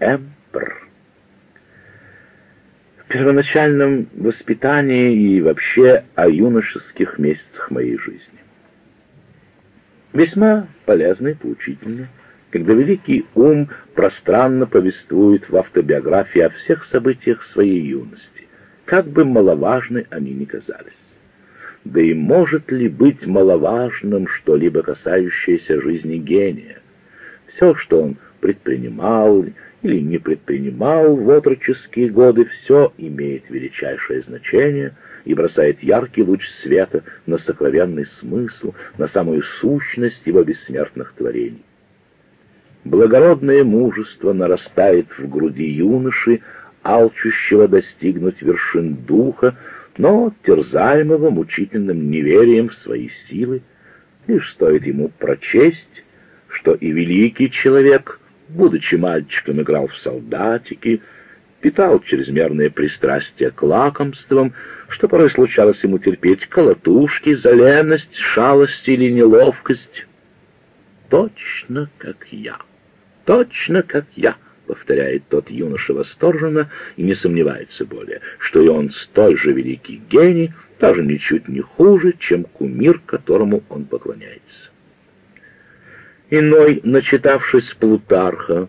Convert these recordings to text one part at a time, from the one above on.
Эмпер. В первоначальном воспитании и вообще о юношеских месяцах моей жизни. Весьма полезно и поучительно, когда великий ум пространно повествует в автобиографии о всех событиях своей юности, как бы маловажны они ни казались. Да и может ли быть маловажным что-либо касающееся жизни гения? Все, что он предпринимал или не предпринимал в отроческие годы, все имеет величайшее значение и бросает яркий луч света на сокровенный смысл, на самую сущность его бессмертных творений. Благородное мужество нарастает в груди юноши, алчущего достигнуть вершин духа, но терзаемого мучительным неверием в свои силы, лишь стоит ему прочесть, что и великий человек, будучи мальчиком, играл в солдатики, питал чрезмерное пристрастие к лакомствам, что порой случалось ему терпеть колотушки за леность, шалость или неловкость. Точно как я, точно как я — повторяет тот юноша восторженно и не сомневается более, что и он столь же великий гений, даже ничуть не хуже, чем кумир, которому он поклоняется. Иной, начитавшись Плутарха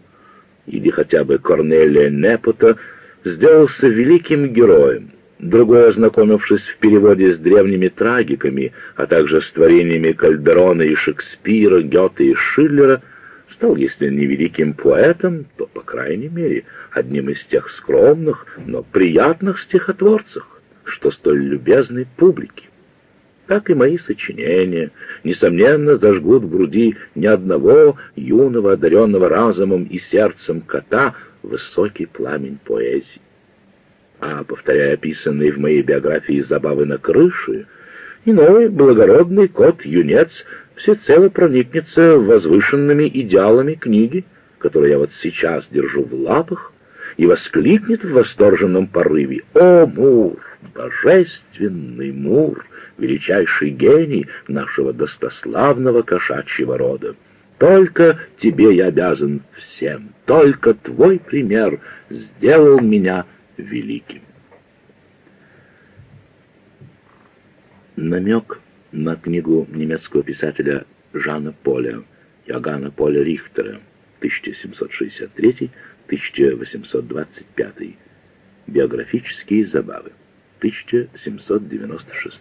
или хотя бы Корнелия Непота, сделался великим героем, другой, ознакомившись в переводе с древними трагиками, а также с творениями Кальдерона и Шекспира, Гёте и Шиллера, стал, если не великим поэтом, то, по крайней мере, одним из тех скромных, но приятных стихотворцев, что столь любезны публике. Так и мои сочинения, несомненно, зажгут в груди ни одного юного, одаренного разумом и сердцем кота высокий пламень поэзии. А, повторяя описанные в моей биографии забавы на крыше, иной благородный кот-юнец всецело проникнется возвышенными идеалами книги, которую я вот сейчас держу в лапах, и воскликнет в восторженном порыве. «О, Мур, божественный Мур, величайший гений нашего достославного кошачьего рода! Только тебе я обязан всем, только твой пример сделал меня великим». Намек на книгу немецкого писателя Жана Поля, Йоганна Поля Рихтера, 1763-1825. Биографические забавы, 1796.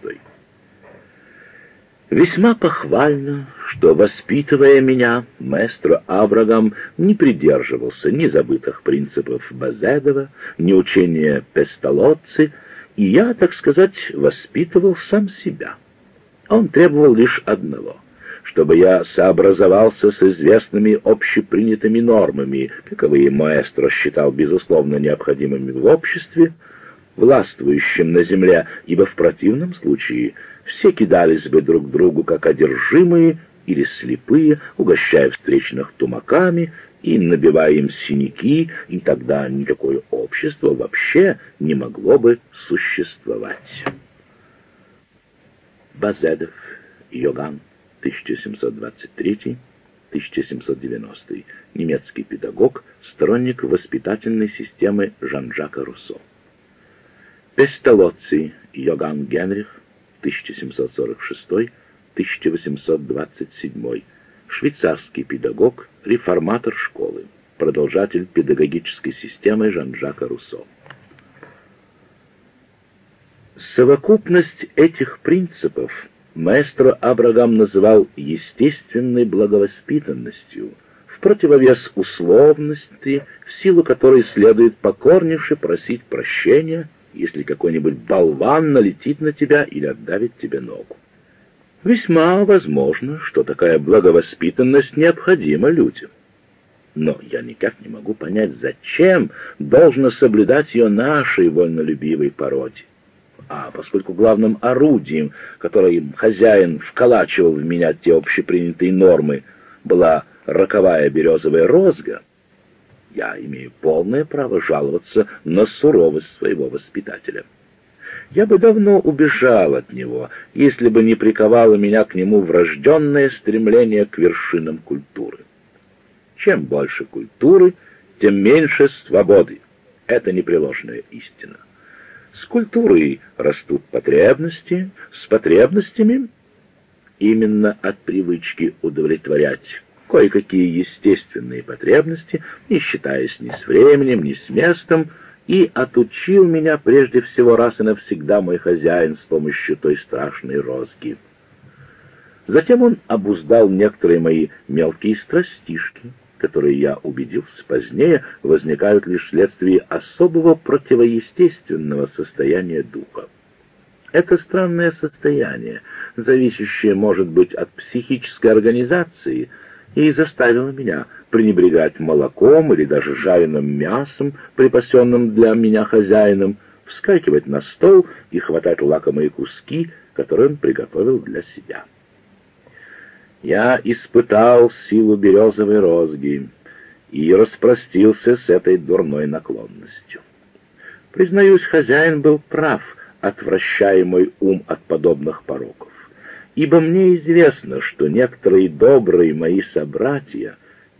Весьма похвально, что, воспитывая меня, маэстро Абрагам не придерживался ни забытых принципов Базедова, ни учения Пестолоцци, и я, так сказать, воспитывал сам себя. Он требовал лишь одного — чтобы я сообразовался с известными общепринятыми нормами, каковые маэстро считал безусловно необходимыми в обществе, властвующем на земле, ибо в противном случае все кидались бы друг другу как одержимые или слепые, угощая встречных тумаками и набивая им синяки, и тогда никакое общество вообще не могло бы существовать. Базедов, Йоган, 1723-1790, немецкий педагог, сторонник воспитательной системы Жан-Жака Руссо. Пестолоцци, Йоган Генрих, 1746-1827, швейцарский педагог, реформатор школы, продолжатель педагогической системы Жан-Жака Руссо. Совокупность этих принципов маэстро Абрагам называл естественной благовоспитанностью, в противовес условности, в силу которой следует покорнейше просить прощения, если какой-нибудь болван налетит на тебя или отдавит тебе ногу. Весьма возможно, что такая благовоспитанность необходима людям. Но я никак не могу понять, зачем должно соблюдать ее нашей вольнолюбивой породе. А поскольку главным орудием, которым хозяин вколачивал в меня те общепринятые нормы, была роковая березовая розга, я имею полное право жаловаться на суровость своего воспитателя. Я бы давно убежал от него, если бы не приковало меня к нему врожденное стремление к вершинам культуры. Чем больше культуры, тем меньше свободы. Это непреложная истина. С культурой растут потребности, с потребностями именно от привычки удовлетворять кое-какие естественные потребности, не считаясь ни с временем, ни с местом, и отучил меня прежде всего раз и навсегда мой хозяин с помощью той страшной розги. Затем он обуздал некоторые мои мелкие страстишки, которые, я убедился позднее, возникают лишь вследствие особого противоестественного состояния духа. Это странное состояние, зависящее, может быть, от психической организации, и заставило меня пренебрегать молоком или даже жареным мясом, припасенным для меня хозяином, вскакивать на стол и хватать лакомые куски, которые он приготовил для себя. Я испытал силу березовой розги и распростился с этой дурной наклонностью. Признаюсь, хозяин был прав, отвращая мой ум от подобных пороков, ибо мне известно, что некоторые добрые мои собратья,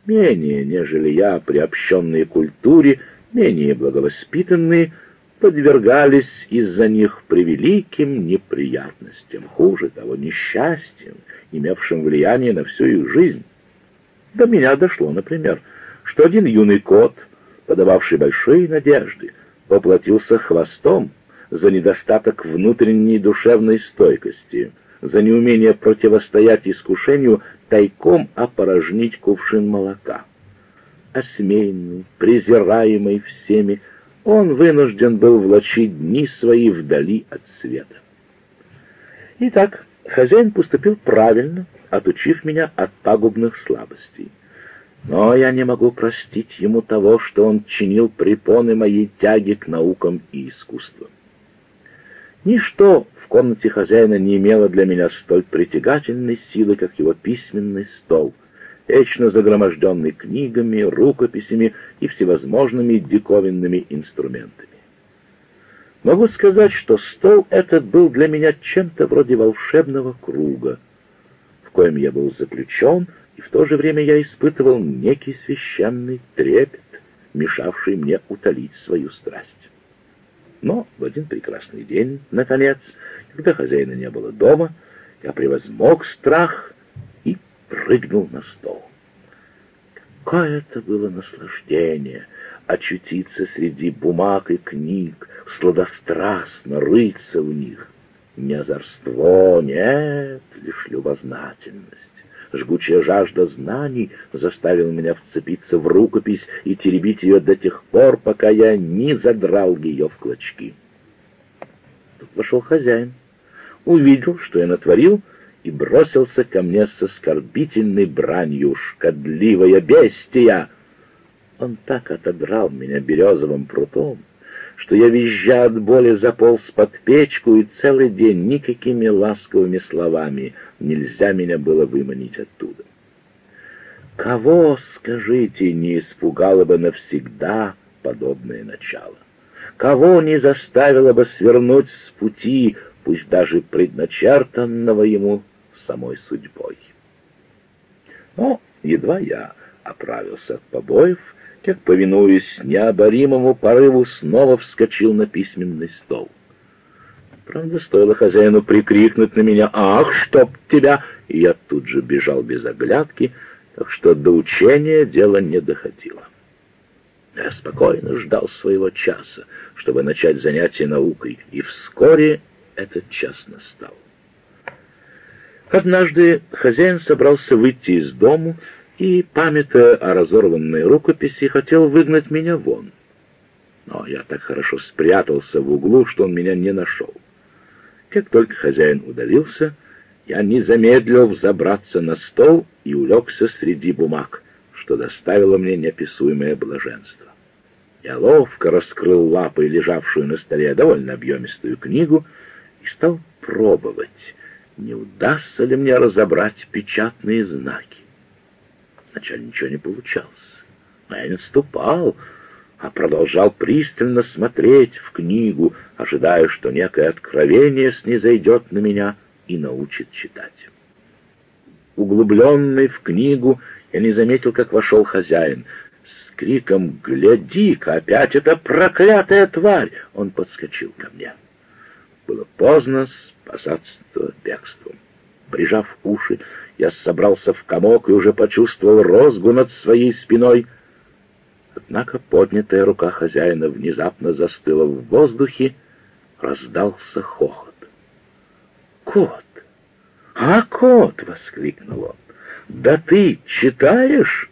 менее, нежели я, приобщенные культуре, менее благовоспитанные, подвергались из-за них превеликим неприятностям, хуже того, несчастьям, имевшим влияние на всю их жизнь. До меня дошло, например, что один юный кот, подававший большие надежды, поплатился хвостом за недостаток внутренней душевной стойкости, за неумение противостоять искушению тайком опорожнить кувшин молока. Осмеянный, презираемый всеми, он вынужден был влачить дни свои вдали от света. Итак, хозяин поступил правильно, отучив меня от пагубных слабостей. Но я не могу простить ему того, что он чинил препоны моей тяги к наукам и искусствам. Ничто комнате хозяина не имело для меня столь притягательной силы, как его письменный стол — вечно загроможденный книгами, рукописями и всевозможными диковинными инструментами. Могу сказать, что стол этот был для меня чем-то вроде волшебного круга, в коем я был заключен, и в то же время я испытывал некий священный трепет, мешавший мне утолить свою страсть. Но в один прекрасный день, наконец, когда хозяина не было дома, я превозмог страх прыгнул на стол. Какое это было наслаждение очутиться среди бумаг и книг, сладострастно рыться в них. Не озорство, нет, лишь любознательность. Жгучая жажда знаний заставила меня вцепиться в рукопись и теребить ее до тех пор, пока я не задрал ее в клочки. Тут вошел хозяин, увидел, что я натворил, и бросился ко мне с оскорбительной бранью «Шкодливая бестия!» Он так отодрал меня березовым прутом, что я, визжа от боли, заполз под печку, и целый день никакими ласковыми словами нельзя меня было выманить оттуда. Кого, скажите, не испугало бы навсегда подобное начало? Кого не заставило бы свернуть с пути, пусть даже предначертанного ему самой судьбой. Но едва я оправился от побоев, как, повинуясь необоримому порыву, снова вскочил на письменный стол. Правда, стоило хозяину прикрикнуть на меня «Ах, чтоб тебя!» и я тут же бежал без оглядки, так что до учения дело не доходило. Я спокойно ждал своего часа, чтобы начать занятие наукой, и вскоре этот час настал. Однажды хозяин собрался выйти из дому и, памятая о разорванной рукописи, хотел выгнать меня вон. Но я так хорошо спрятался в углу, что он меня не нашел. Как только хозяин удалился, я не замедлил взобраться на стол и улегся среди бумаг, что доставило мне неописуемое блаженство. Я ловко раскрыл лапой лежавшую на столе довольно объемистую книгу и стал пробовать, не удастся ли мне разобрать печатные знаки. Вначале ничего не получалось, но я не отступал, а продолжал пристально смотреть в книгу, ожидая, что некое откровение снизойдет на меня и научит читать. Углубленный в книгу, я не заметил, как вошел хозяин. криком «Гляди-ка, опять эта проклятая тварь!» Он подскочил ко мне. Было поздно спасаться бегством. Прижав уши, я собрался в комок и уже почувствовал розгу над своей спиной. Однако поднятая рука хозяина внезапно застыла в воздухе, раздался хохот. «Кот! А, кот!» — воскликнул он. «Да ты читаешь?»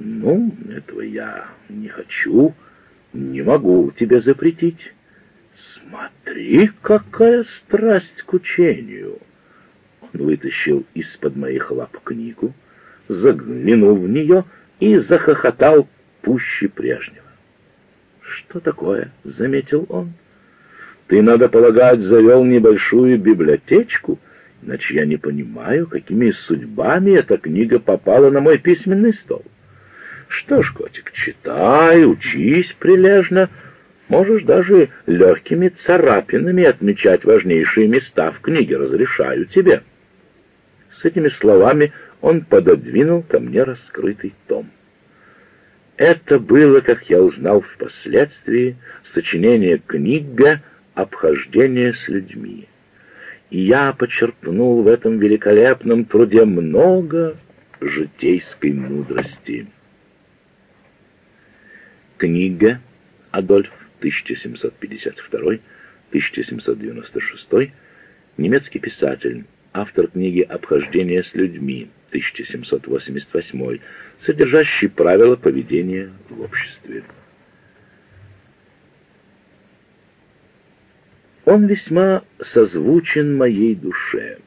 «Ну, этого я не хочу, не могу тебе запретить. Смотри, какая страсть к учению!» Он вытащил из-под моих лап книгу, заглянул в нее и захохотал пуще прежнего. «Что такое?» — заметил он. «Ты, надо полагать, завел небольшую библиотечку, иначе я не понимаю, какими судьбами эта книга попала на мой письменный стол. Что ж, котик, читай, учись прилежно, можешь даже легкими царапинами отмечать важнейшие места в книге, разрешаю тебе». С этими словами он пододвинул ко мне раскрытый том. Это было, как я узнал впоследствии, сочинение книга «Обхождение с людьми». И я почерпнул в этом великолепном труде много житейской мудрости. Книга Адольф 1752-1796, немецкий писатель, автор книги «Обхождение с людьми» 1788, содержащий правила поведения в обществе. Он весьма созвучен моей душе.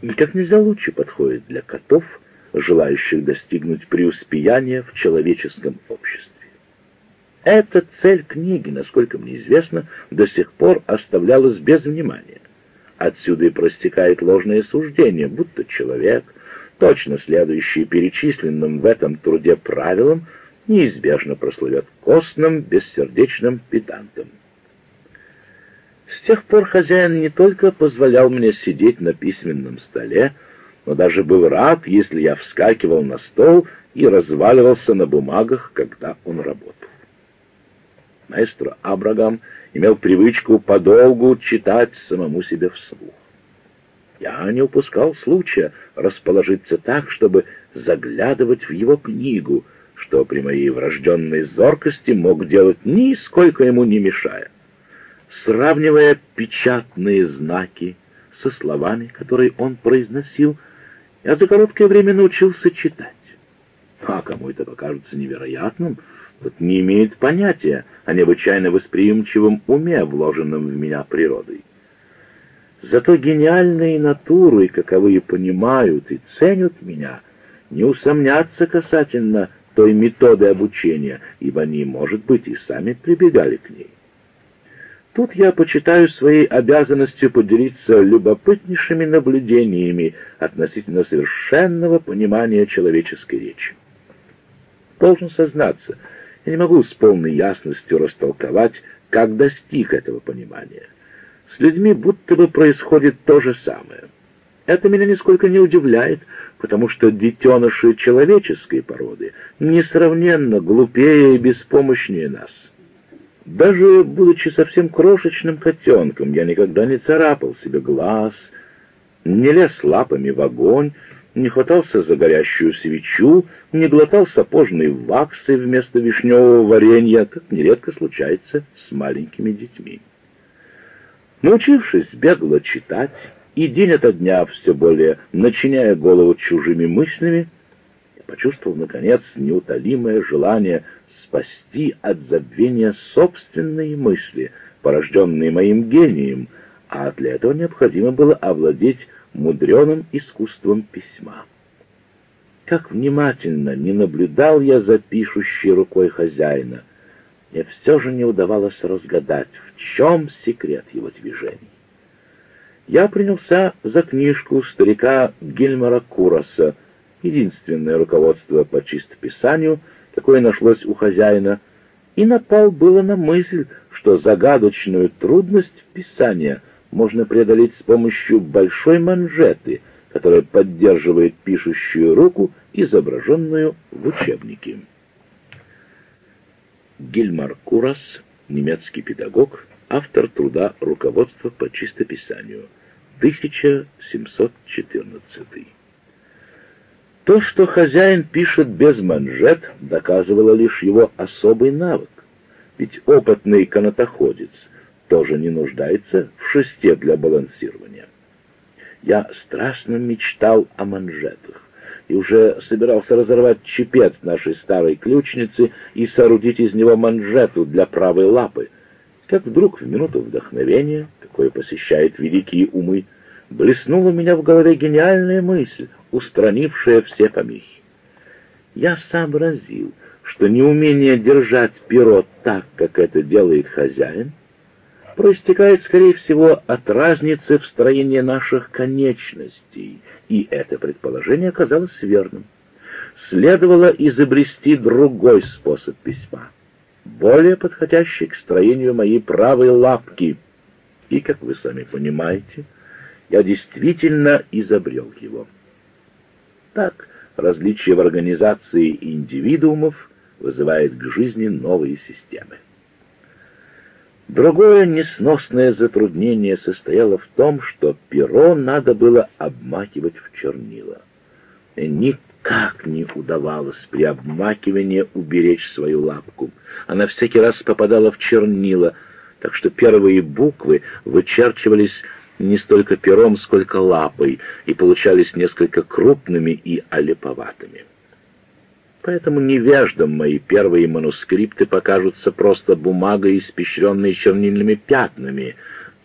И как нельзя лучше подходит для котов, желающих достигнуть преуспеяния в человеческом обществе. Эта цель книги, насколько мне известно, до сих пор оставлялась без внимания. Отсюда и простекает ложное суждение, будто человек, точно следующий перечисленным в этом труде правилам, неизбежно прослывет костным, бессердечным педантом. С тех пор хозяин не только позволял мне сидеть на письменном столе, но даже был рад, если я вскакивал на стол и разваливался на бумагах, когда он работал. Маэстро Абрагам имел привычку подолгу читать самому себе вслух. Я не упускал случая расположиться так, чтобы заглядывать в его книгу, что при моей врожденной зоркости мог делать нисколько ему не мешая. Сравнивая печатные знаки со словами, которые он произносил, я за короткое время научился читать. А кому это покажется невероятным — не имеет понятия о необычайно восприимчивом уме, вложенном в меня природой. Зато гениальные натуры, каковые понимают и ценят меня, не усомнятся касательно той методы обучения, ибо они, может быть, и сами прибегали к ней. Тут я почитаю своей обязанностью поделиться любопытнейшими наблюдениями относительно совершенного понимания человеческой речи. Должен сознаться, я не могу с полной ясностью растолковать, как достиг этого понимания. С людьми будто бы происходит то же самое. Это меня нисколько не удивляет, потому что детеныши человеческой породы несравненно глупее и беспомощнее нас. Даже будучи совсем крошечным котенком, я никогда не царапал себе глаз, не лез лапами в огонь, не хватался за горящую свечу, не глотал сапожной ваксы вместо вишневого варенья, как нередко случается с маленькими детьми. Научившись бегло читать и день ото дня все более начиняя голову чужими мыслями, почувствовал, наконец, неутолимое желание спасти от забвения собственные мысли, порожденные моим гением, а для этого необходимо было овладеть мудреным искусством письма. Как внимательно не наблюдал я за пишущей рукой хозяина, мне все же не удавалось разгадать, в чем секрет его движений. Я принялся за книжку старика Гильмара Куроса, единственное руководство по чистописанию, какое нашлось у хозяина, и напал было на мысль, что загадочную трудность писания можно преодолеть с помощью большой манжеты, которая поддерживает пишущую руку, изображенную в учебнике. Гильмар Курас, немецкий педагог, автор труда «Руководство по чистописанию», 1714. То, что хозяин пишет без манжет, доказывало лишь его особый навык, ведь опытный канатоходец тоже не нуждается в шесте для балансирования. Я страстно мечтал о манжетах и уже собирался разорвать чепец нашей старой ключницы и соорудить из него манжету для правой лапы, как вдруг в минуту вдохновения, какое посещает великие умы, блеснула у меня в голове гениальная мысль, устранившая все помехи. Я сообразил, что неумение держать перо так, как это делает хозяин, проистекает, скорее всего, от разницы в строении наших конечностей, и это предположение оказалось верным. Следовало изобрести другой способ письма, более подходящий к строению моей правой лапки. И, как вы сами понимаете, я действительно изобрел его. Так, различие в организации индивидуумов вызывает к жизни новые системы. Другое несносное затруднение состояло в том, что перо надо было обмакивать в чернила. Никак не удавалось при обмакивании уберечь свою лапку. Она всякий раз попадала в чернила, так что первые буквы вычерчивались не столько пером, сколько лапой, и получались несколько крупными и олеповатыми. Поэтому невеждам мои первые манускрипты покажутся просто бумагой, испещренной чернильными пятнами,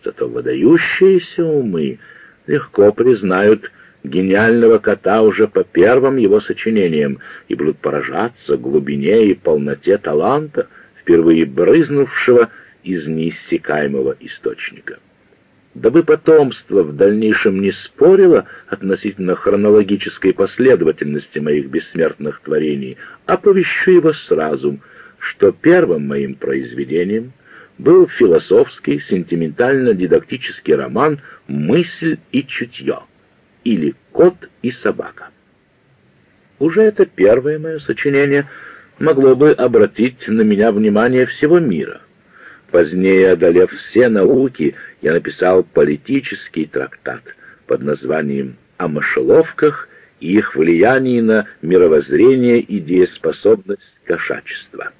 зато выдающиеся умы легко признают гениального кота уже по первым его сочинениям и будут поражаться глубине и полноте таланта, впервые брызнувшего из неиссякаемого источника дабы потомство в дальнейшем не спорило относительно хронологической последовательности моих бессмертных творений, оповещу его сразу, что первым моим произведением был философский, сентиментально-дидактический роман «Мысль и чутье» или «Кот и собака». Уже это первое мое сочинение могло бы обратить на меня внимание всего мира. Позднее, одолев все науки, я написал политический трактат под названием «О мышеловках и их влиянии на мировоззрение и дееспособность кошачества».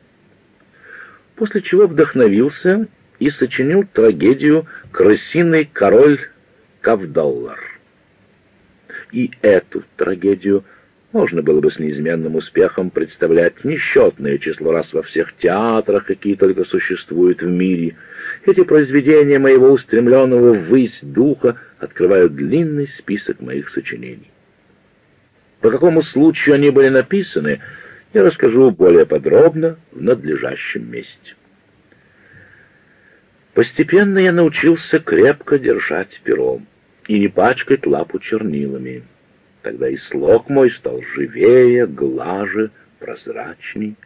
После чего вдохновился и сочинил трагедию «Крысиный король Кавдоллар». И эту трагедию можно было бы с неизменным успехом представлять несчетное число раз во всех театрах, какие только существуют в мире. Эти произведения моего устремленного ввысь духа открывают длинный список моих сочинений. По какому случаю они были написаны, я расскажу более подробно в надлежащем месте. Постепенно я научился крепко держать пером и не пачкать лапу чернилами. Тогда и слог мой стал живее, глаже, прозрачней.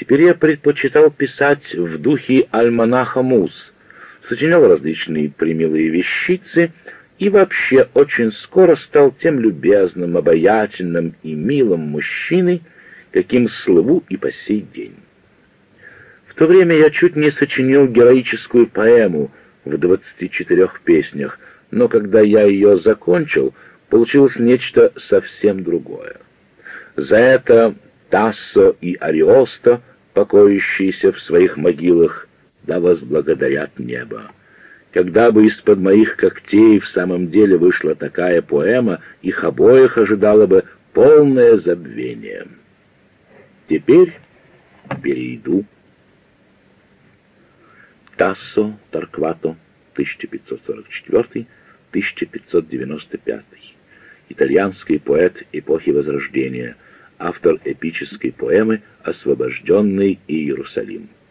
Теперь я предпочитал писать в духе альманаха Мус, сочинял различные примилые вещицы и вообще очень скоро стал тем любезным, обаятельным и милым мужчиной, каким слыву и по сей день. В то время я чуть не сочинил героическую поэму в двадцати четырех песнях, но когда я ее закончил — получилось нечто совсем другое. За это Тассо и Ариоста, покоящиеся в своих могилах, да возблагодарят небо. Когда бы из-под моих когтей в самом деле вышла такая поэма, их обоих ожидало бы полное забвение. Теперь перейду. Тассо Тарквато, 1544-1595 итальянский поэт эпохи Возрождения, автор эпической поэмы «Освобожденный Иерусалим».